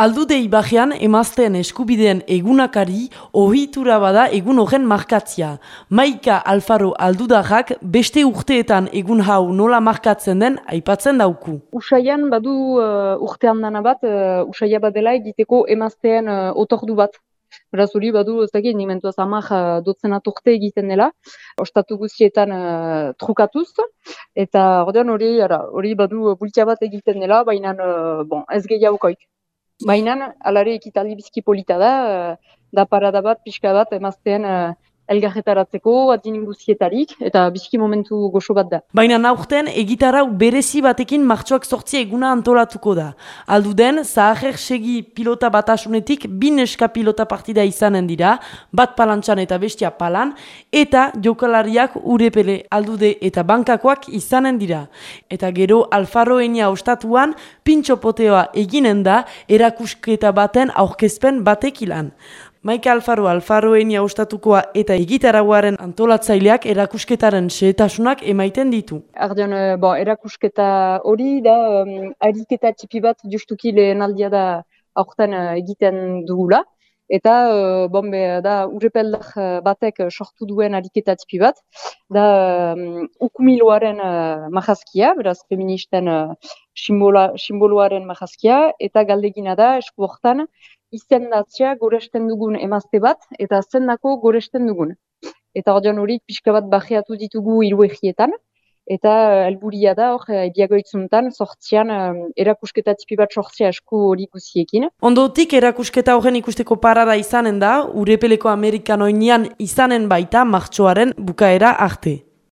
Aldude ibajean emazteen eskubideen egunakari ohitura bada egun horren markatzia. Maika Alfaro aldudajak beste urteetan egun hau nola markatzen den aipatzen dauku. Usaian badu uh, urtean dana bat, uh, usaia bat dela egiteko emazteen uh, otordu bat. Beraz hori badu ez dakit, nimentu azamak uh, dotzen aturte egiten dela, ostatu guztietan uh, trukatuz, eta ordean hori hori badu bultia bat egiten dela, baina uh, bon, ez gehiagokoik. Baina, alare ekitaldi bizki polita da, eh, da parada bat, pixka bat, emaztean uh, elgarretaratzeko, adinin guzietarik, eta bizki momentu goxo bat da. Baina naurten, egitarau berezi batekin martxoak sortzi eguna antolatuko da. Aldu den, zahajer segi pilota batasunetik, bin eska pilota partida izanen dira, bat palantxan eta bestia palan, eta jokalariak urepele aldude eta bankakoak izanen dira. Eta gero, alfaroenia ostatuan, pintxopoteoa eginen da, erakusketa baten aurkezpen batekilan. Maika Alfaro Alfaroeni ustatukoa eta egitaraguaren antolatzaileak erakusketaren xehetasunak emaiten ditu. Ardion, eh, bo, erakusketa hori da, um, ariketa txipi bat justuki lehen aldia da aurten uh, egiten dugula. Eta, uh, bon, be, da, urrepeldak batek sortu duen ariketa txipi bat. Da, um, ukumiloaren uh, mahazkia, beraz, feministen uh, simboloaren mahazkia. Eta galdegina da, esku hortan, izendatzea goresten dugun emazte bat, eta zendako goresten dugun. Eta ordean hori pixka bat bajeatu ditugu hiru egietan, eta eh, helburia da hor, ebiagoitzuntan, eh, sortzian um, erakusketa tipi bat sortzea esku hori guziekin. Ondotik erakusketa horren ikusteko parada izanen da, urepeleko amerikanoinean izanen baita martxoaren bukaera arte.